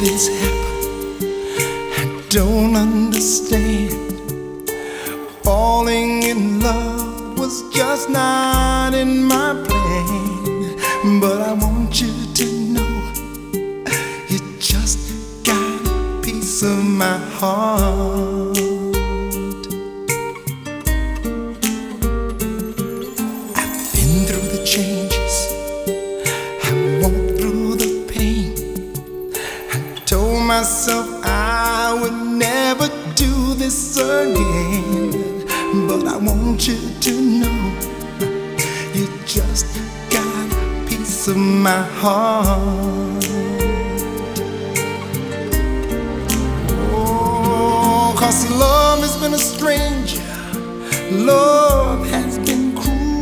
This happen? I don't understand. Falling in love was just not in my plan. But I want you to know you just got a piece of my heart. I've been through the changes, I walked through the pain. I told myself I would never do this again. But I want you to know you just got a piece of my heart. Oh, cause love has been a stranger, love has been cruel.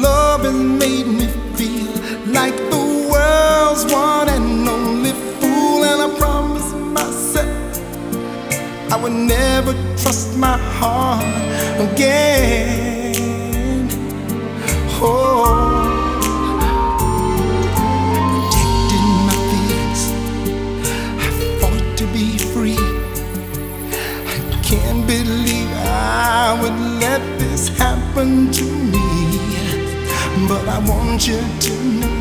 Love has made me I would never trust my heart again. Oh, my. I fought to be free. I can't believe I would let this happen to me. But I want you to know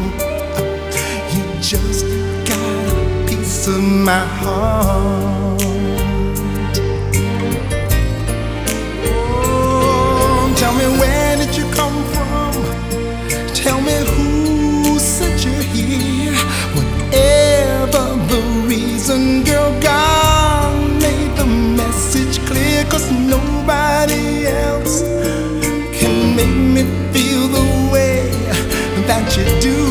you just got a piece of my heart. You do.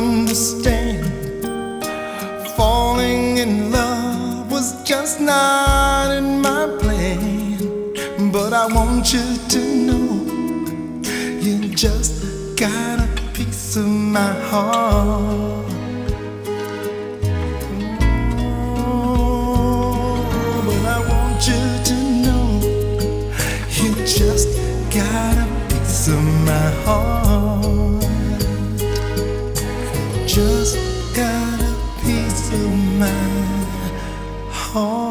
Understand. Falling in love was just not in my plan. But I want you to know you just got a piece of my heart. Oh, but I want you to know you just got a piece of my heart. Just